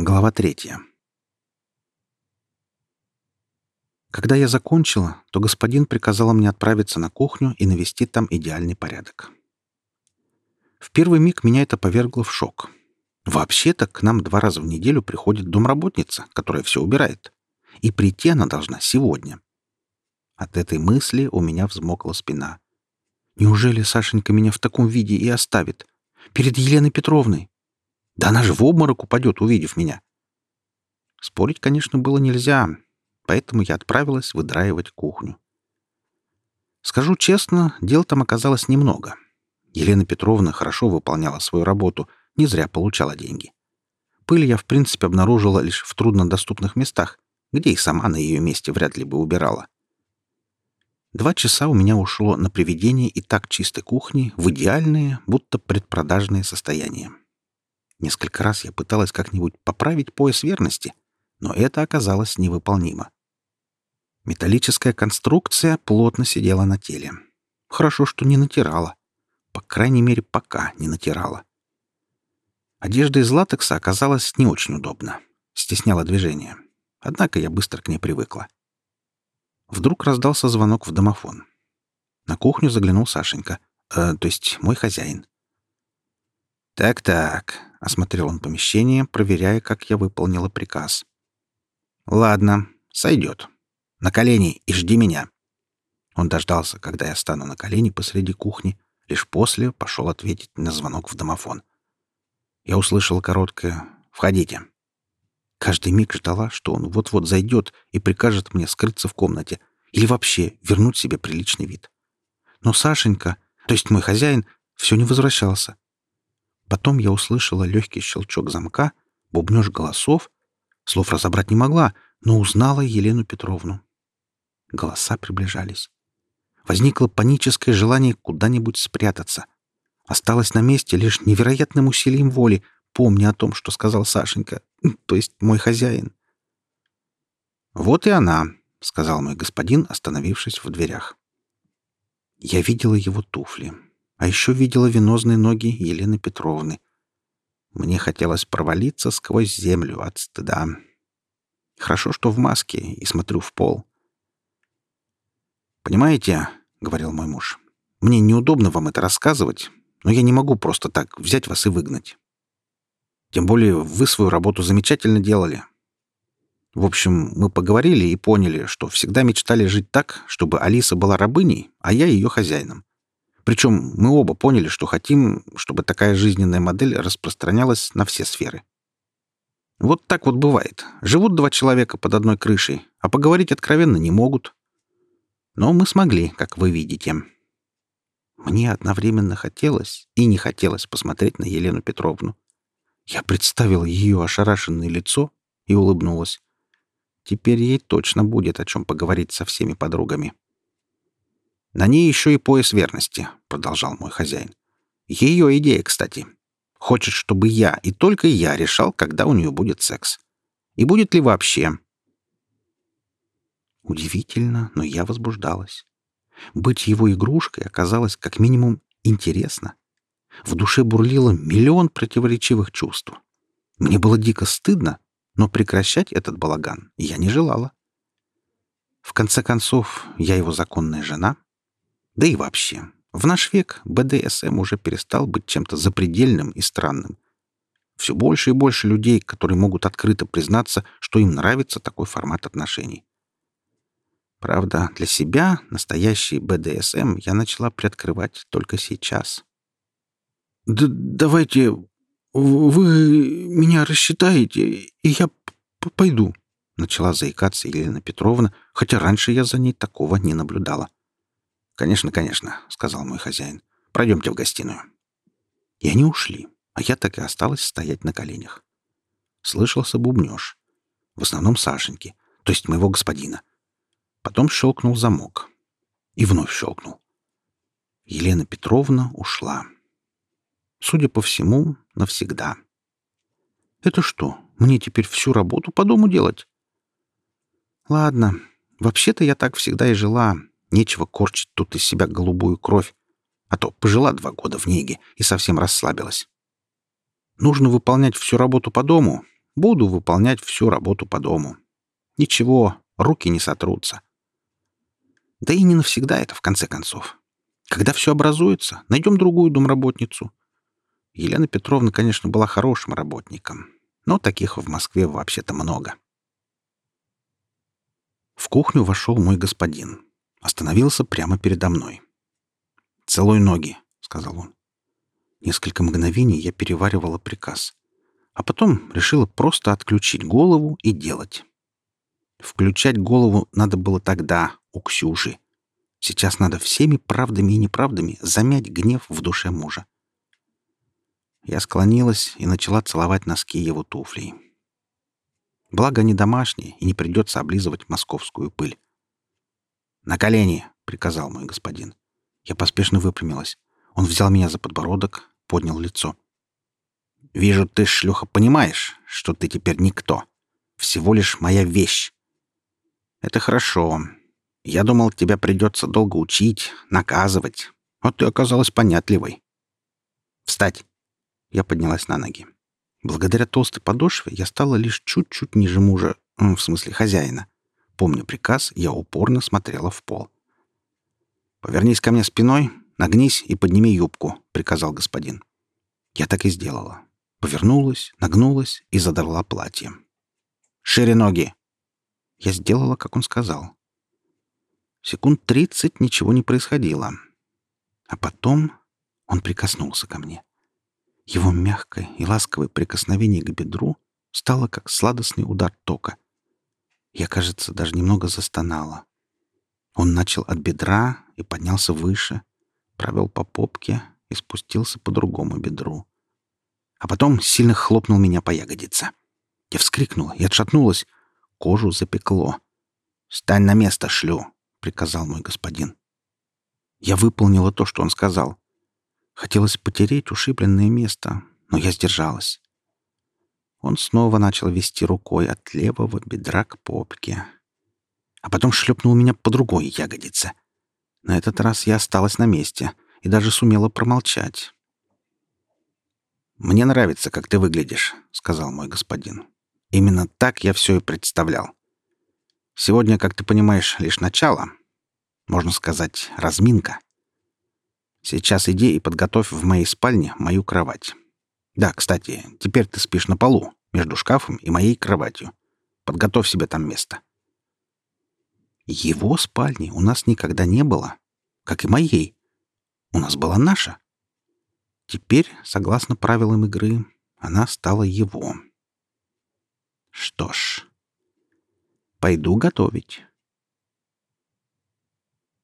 Глава третья. Когда я закончила, то господин приказал мне отправиться на кухню и навести там идеальный порядок. В первый миг меня это повергло в шок. Вообще-то к нам два раза в неделю приходит домработница, которая все убирает. И прийти она должна сегодня. От этой мысли у меня взмокла спина. Неужели Сашенька меня в таком виде и оставит? Перед Еленой Петровной? Да она же в обморок упадет, увидев меня. Спорить, конечно, было нельзя, поэтому я отправилась выдраивать кухню. Скажу честно, дел там оказалось немного. Елена Петровна хорошо выполняла свою работу, не зря получала деньги. Пыль я, в принципе, обнаружила лишь в труднодоступных местах, где и сама на ее месте вряд ли бы убирала. Два часа у меня ушло на приведение и так чистой кухни в идеальное, будто предпродажное состояние. Несколько раз я пыталась как-нибудь поправить пояс верности, но это оказалось невыполнимо. Металлическая конструкция плотно сидела на теле. Хорошо, что не натирала. По крайней мере, пока не натирала. Одежда из латекса оказалась не очень удобна. Стесняла движение. Однако я быстро к ней привыкла. Вдруг раздался звонок в домофон. На кухню заглянул Сашенька, э, то есть мой хозяин. «Так-так», — осмотрел он помещение, проверяя, как я выполнила приказ. «Ладно, сойдет. На колени и жди меня». Он дождался, когда я стану на колени посреди кухни, лишь после пошел ответить на звонок в домофон. Я услышал короткое «Входите». Каждый миг ждала, что он вот-вот зайдет и прикажет мне скрыться в комнате или вообще вернуть себе приличный вид. Но Сашенька, то есть мой хозяин, все не возвращался. Потом я услышала легкий щелчок замка, бубнеж голосов. Слов разобрать не могла, но узнала Елену Петровну. Голоса приближались. Возникло паническое желание куда-нибудь спрятаться. Осталось на месте лишь невероятным усилием воли, помня о том, что сказал Сашенька, то есть мой хозяин. «Вот и она», — сказал мой господин, остановившись в дверях. Я видела его туфли. А еще видела венозные ноги Елены Петровны. Мне хотелось провалиться сквозь землю от стыда. Хорошо, что в маске и смотрю в пол. «Понимаете, — говорил мой муж, — мне неудобно вам это рассказывать, но я не могу просто так взять вас и выгнать. Тем более вы свою работу замечательно делали. В общем, мы поговорили и поняли, что всегда мечтали жить так, чтобы Алиса была рабыней, а я ее хозяином. Причем мы оба поняли, что хотим, чтобы такая жизненная модель распространялась на все сферы. Вот так вот бывает. Живут два человека под одной крышей, а поговорить откровенно не могут. Но мы смогли, как вы видите. Мне одновременно хотелось и не хотелось посмотреть на Елену Петровну. Я представила ее ошарашенное лицо и улыбнулась. Теперь ей точно будет о чем поговорить со всеми подругами. На ней еще и пояс верности, продолжал мой хозяин. Ее идея, кстати. Хочет, чтобы я и только я решал, когда у нее будет секс. И будет ли вообще. Удивительно, но я возбуждалась. Быть его игрушкой оказалось как минимум интересно. В душе бурлило миллион противоречивых чувств. Мне было дико стыдно, но прекращать этот балаган я не желала. В конце концов, я его законная жена — да и вообще, в наш век БДСМ уже перестал быть чем-то запредельным и странным. Все больше и больше людей, которые могут открыто признаться, что им нравится такой формат отношений. Правда, для себя настоящий БДСМ я начала приоткрывать только сейчас. «Да давайте вы меня рассчитаете, и я пойду», — начала заикаться Елена Петровна, хотя раньше я за ней такого не наблюдала. «Конечно, конечно», — сказал мой хозяин. «Пройдемте в гостиную». И они ушли, а я так и осталась стоять на коленях. Слышался бубнёж. В основном Сашеньки, то есть моего господина. Потом щелкнул замок. И вновь щелкнул. Елена Петровна ушла. Судя по всему, навсегда. Это что, мне теперь всю работу по дому делать? Ладно, вообще-то я так всегда и жила, Нечего корчить тут из себя голубую кровь, а то пожила два года в неге и совсем расслабилась. Нужно выполнять всю работу по дому, Буду выполнять всю работу по дому. Ничего, руки не сотрутся. Да и не навсегда это, в конце концов. Когда все образуется, найдем другую домработницу. Елена Петровна, конечно, была хорошим работником, но таких в Москве вообще-то много. В кухню вошел мой господин. Остановился прямо передо мной. «Целуй ноги», — сказал он. Несколько мгновений я переваривала приказ, а потом решила просто отключить голову и делать. Включать голову надо было тогда, у Ксюши. Сейчас надо всеми правдами и неправдами замять гнев в душе мужа. Я склонилась и начала целовать носки его туфлей. Благо они домашние, и не придется облизывать московскую пыль. «На колени!» — приказал мой господин. Я поспешно выпрямилась. Он взял меня за подбородок, поднял лицо. «Вижу, ты, шлюха, понимаешь, что ты теперь никто. Всего лишь моя вещь. Это хорошо. Я думал, тебя придется долго учить, наказывать. Вот ты оказалась понятливой. Встать!» Я поднялась на ноги. Благодаря толстой подошве я стала лишь чуть-чуть ниже мужа, в смысле хозяина. Помня приказ, я упорно смотрела в пол. «Повернись ко мне спиной, нагнись и подними юбку», — приказал господин. Я так и сделала. Повернулась, нагнулась и задрала платье. «Шире ноги!» Я сделала, как он сказал. Секунд тридцать ничего не происходило. А потом он прикоснулся ко мне. Его мягкое и ласковое прикосновение к бедру стало как сладостный удар тока. Я, кажется, даже немного застонала. Он начал от бедра и поднялся выше, провел по попке и спустился по другому бедру. А потом сильно хлопнул меня по ягодице. Я вскрикнула и отшатнулась. Кожу запекло. «Стань на место, шлю!» — приказал мой господин. Я выполнила то, что он сказал. Хотелось потереть ушибленное место, но я сдержалась. Он снова начал вести рукой от левого бедра к попке. А потом шлепнул меня по другой ягодице. На этот раз я осталась на месте и даже сумела промолчать. «Мне нравится, как ты выглядишь», — сказал мой господин. «Именно так я все и представлял. Сегодня, как ты понимаешь, лишь начало. Можно сказать, разминка. Сейчас иди и подготовь в моей спальне мою кровать. Да, кстати, теперь ты спишь на полу, между шкафом и моей кроватью. Подготовь себе там место. Его спальни у нас никогда не было, как и моей. У нас была наша. Теперь, согласно правилам игры, она стала его. Что ж, пойду готовить.